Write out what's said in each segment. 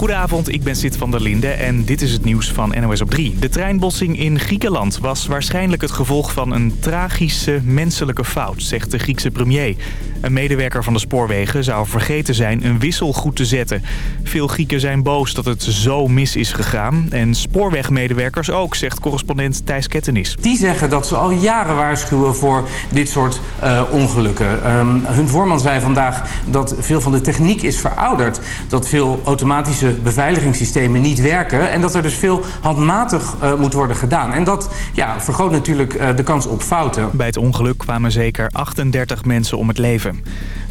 Goedenavond, ik ben Sid van der Linde en dit is het nieuws van NOS op 3. De treinbossing in Griekenland was waarschijnlijk het gevolg van een tragische menselijke fout, zegt de Griekse premier. Een medewerker van de spoorwegen zou vergeten zijn een wissel goed te zetten. Veel Grieken zijn boos dat het zo mis is gegaan. En spoorwegmedewerkers ook, zegt correspondent Thijs Kettenis. Die zeggen dat ze al jaren waarschuwen voor dit soort uh, ongelukken. Um, hun voorman zei vandaag dat veel van de techniek is verouderd. Dat veel automatische beveiligingssystemen niet werken. En dat er dus veel handmatig uh, moet worden gedaan. En dat ja, vergroot natuurlijk uh, de kans op fouten. Bij het ongeluk kwamen zeker 38 mensen om het leven.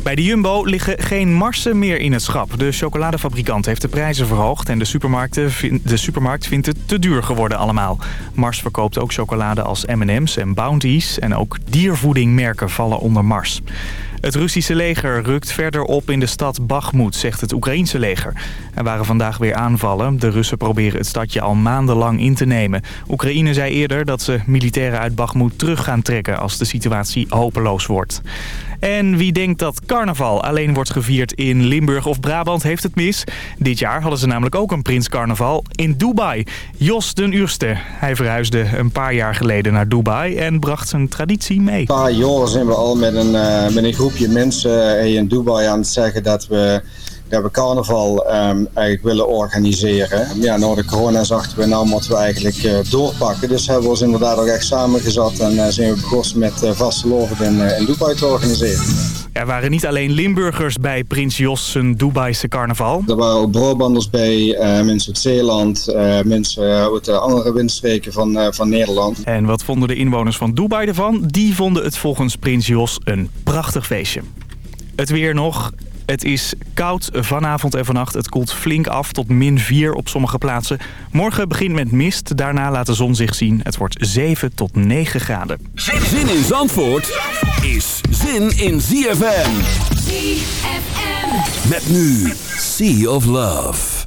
Bij de Jumbo liggen geen marsen meer in het schap. De chocoladefabrikant heeft de prijzen verhoogd... en de, supermarkten, de supermarkt vindt het te duur geworden allemaal. Mars verkoopt ook chocolade als M&M's en Bounties... en ook diervoedingmerken vallen onder Mars. Het Russische leger rukt verder op in de stad Bakhmut, zegt het Oekraïense leger. Er waren vandaag weer aanvallen. De Russen proberen het stadje al maandenlang in te nemen. Oekraïne zei eerder dat ze militairen uit Bakhmut terug gaan trekken als de situatie hopeloos wordt. En wie denkt dat carnaval alleen wordt gevierd in Limburg of Brabant heeft het mis. Dit jaar hadden ze namelijk ook een prinscarnaval in Dubai. Jos den Uurste. Hij verhuisde een paar jaar geleden naar Dubai en bracht zijn traditie mee. Een paar jaar zijn we al met een, uh, met een groepje mensen in Dubai aan het zeggen dat we dat we carnaval um, eigenlijk willen organiseren. Ja, na de corona zachten we nou moeten we eigenlijk uh, doorpakken. Dus hebben we ons inderdaad ook echt samengezat en uh, zijn we begonnen met uh, vaste loven in, in Dubai te organiseren. Er waren niet alleen Limburgers bij Prins Jos zijn Dubaise carnaval. Er waren ook Brabanders bij, mensen uit Zeeland, mensen uit de andere windstreken van, van Nederland. En wat vonden de inwoners van Dubai ervan? Die vonden het volgens Prins Jos een prachtig feestje. Het weer nog. Het is koud vanavond en vannacht. Het koelt flink af tot min 4 op sommige plaatsen. Morgen begint met mist. Daarna laat de zon zich zien. Het wordt 7 tot 9 graden. Zin in Zandvoort is zin in ZFM. ZFM. Met nu Sea of Love.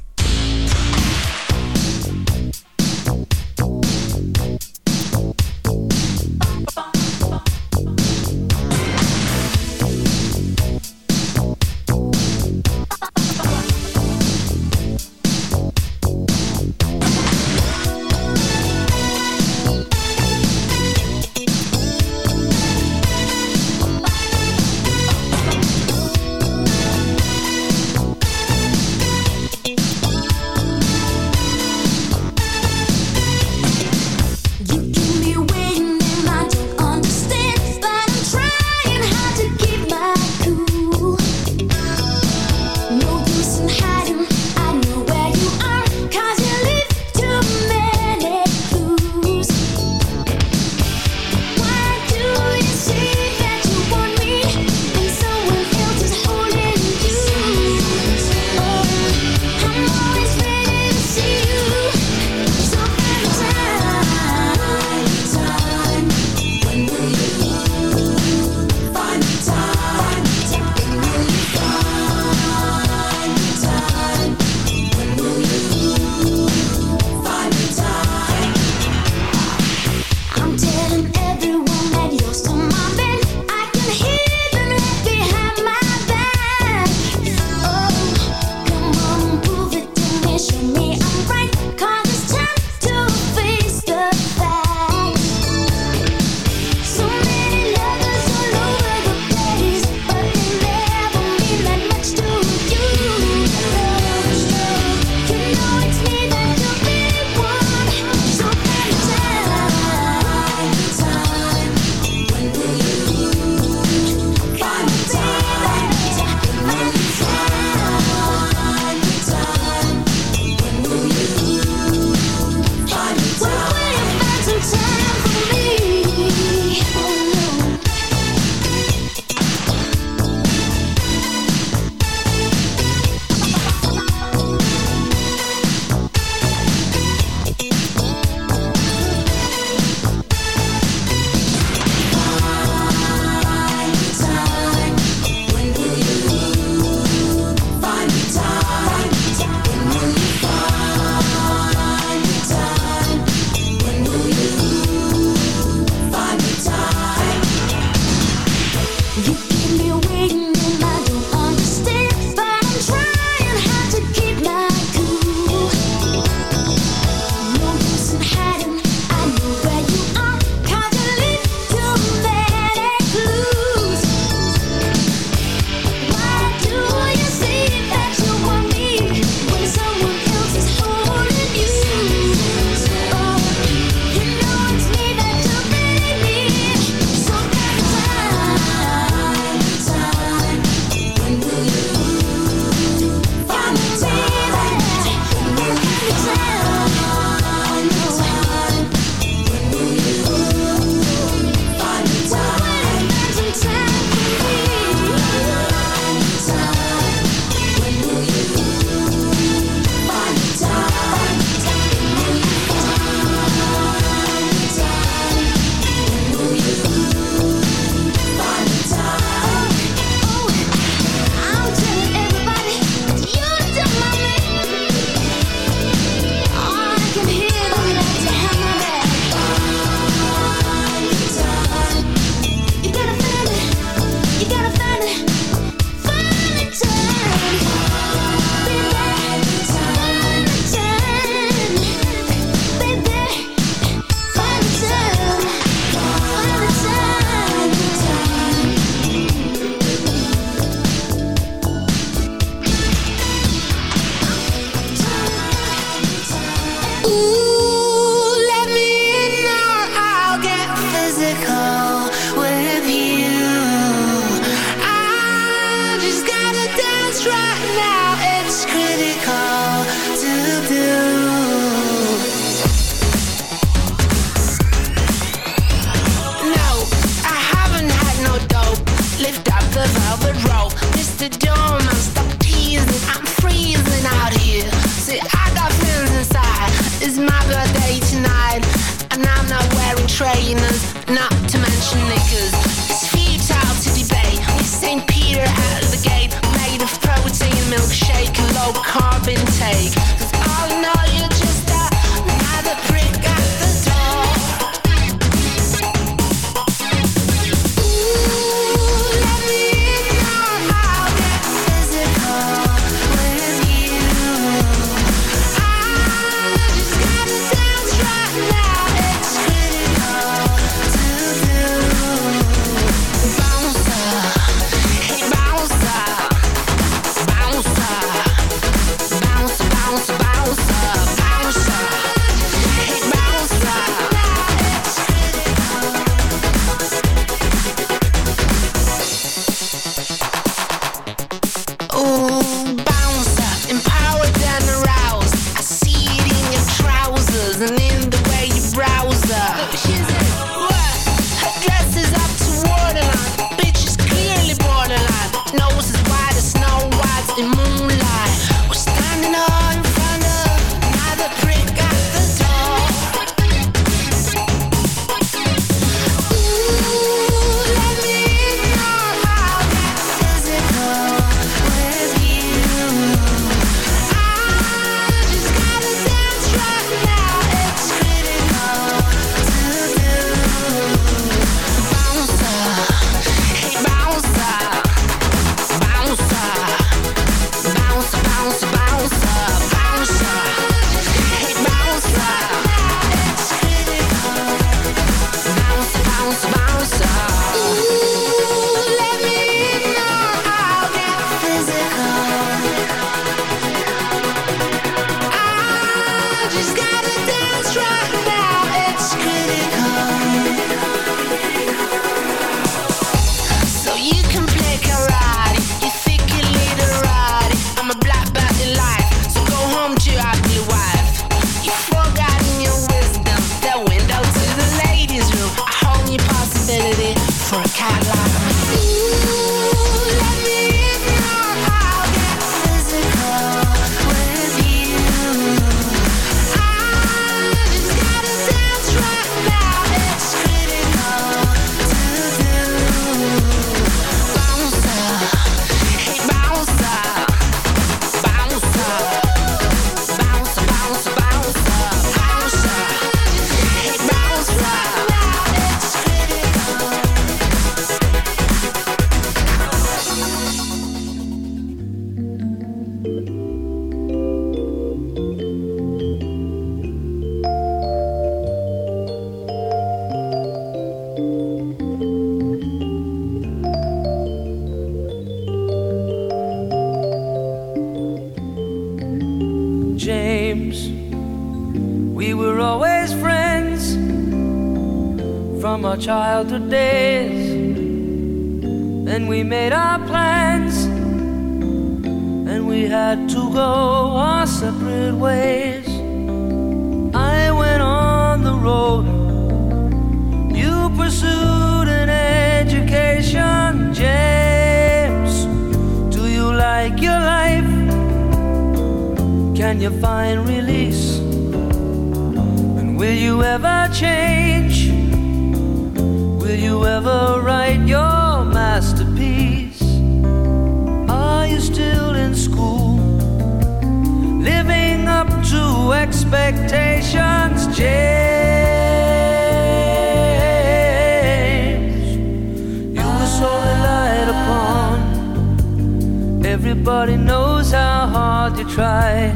Hard you.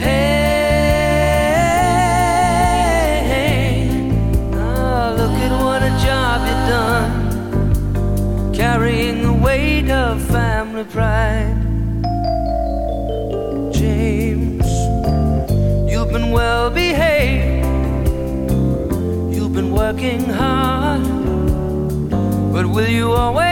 Hey, ah, look at what a job you've done, carrying the weight of family pride. James, you've been well behaved, you've been working hard, but will you always?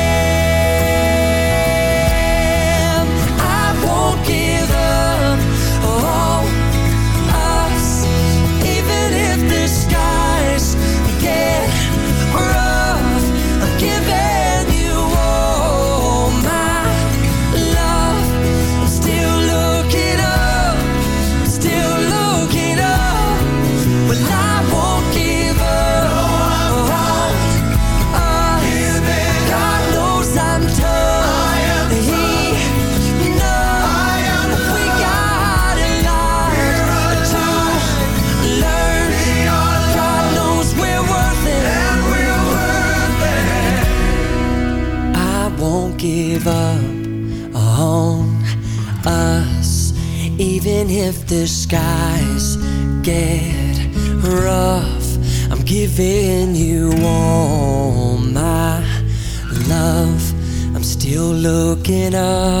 giving up.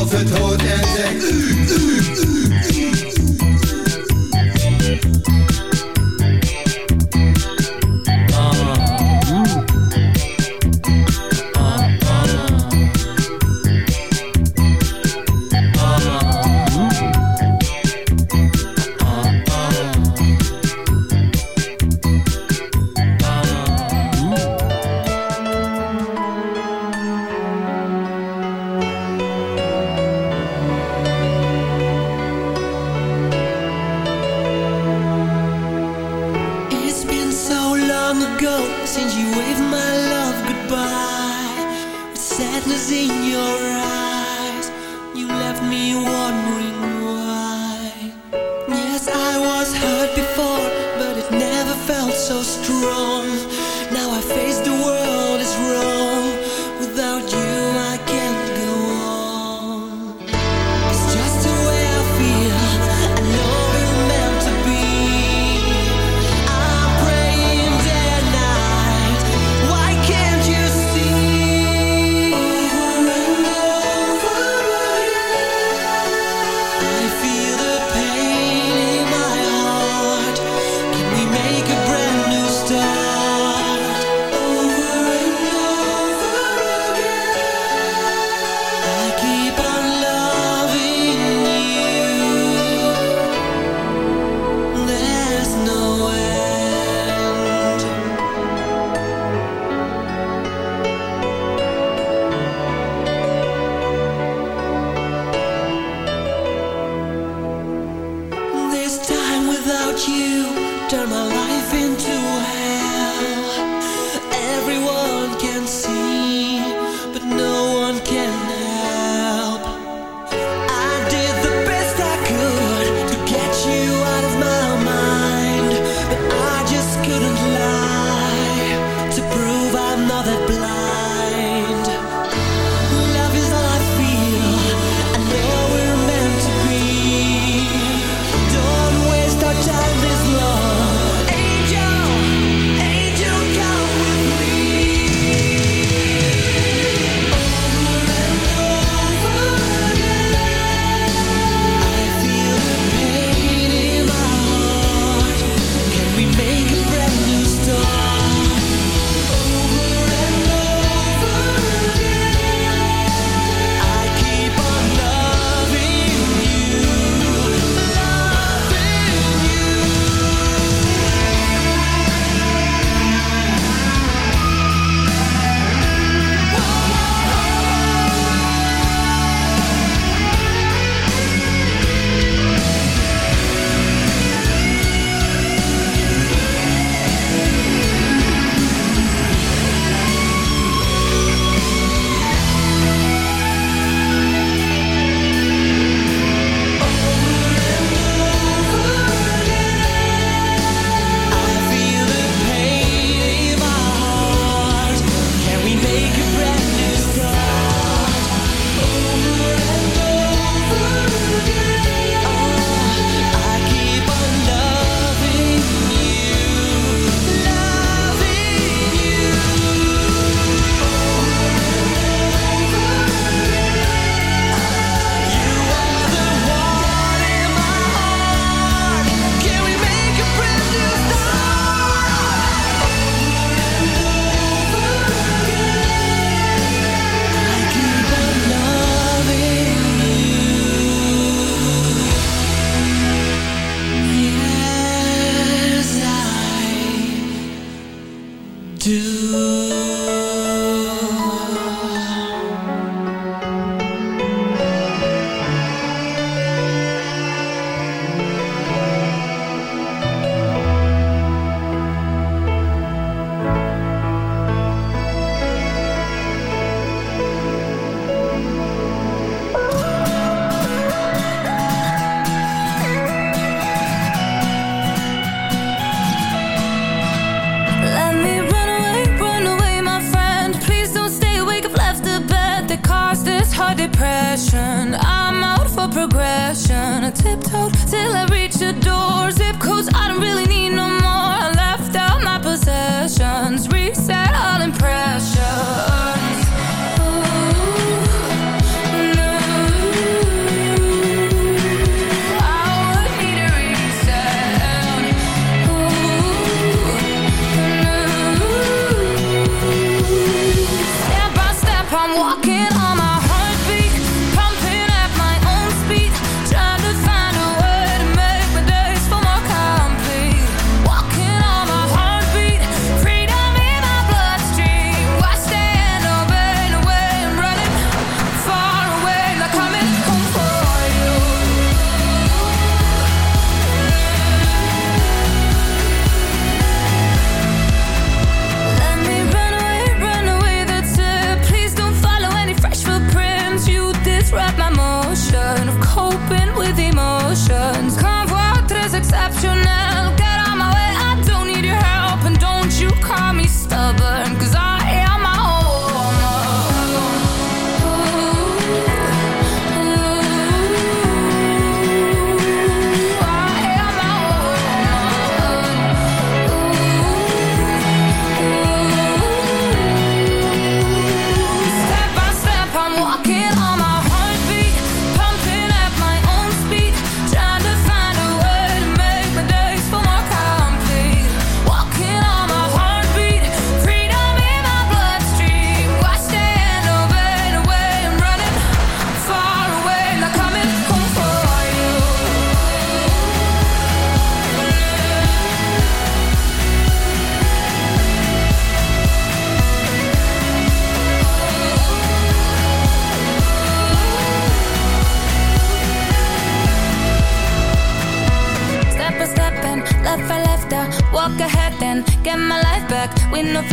Zoals het hoort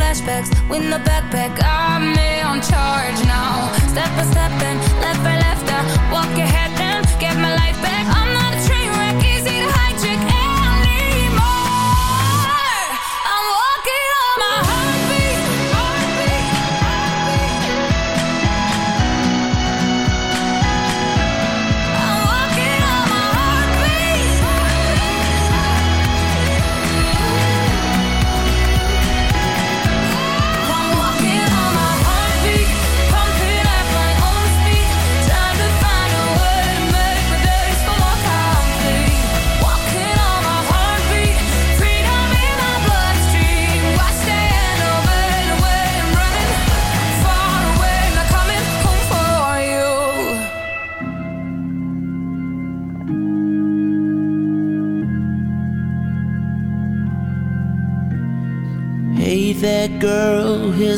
flashbacks, with no backpack. I'm on charge now. Step by step and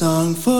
song for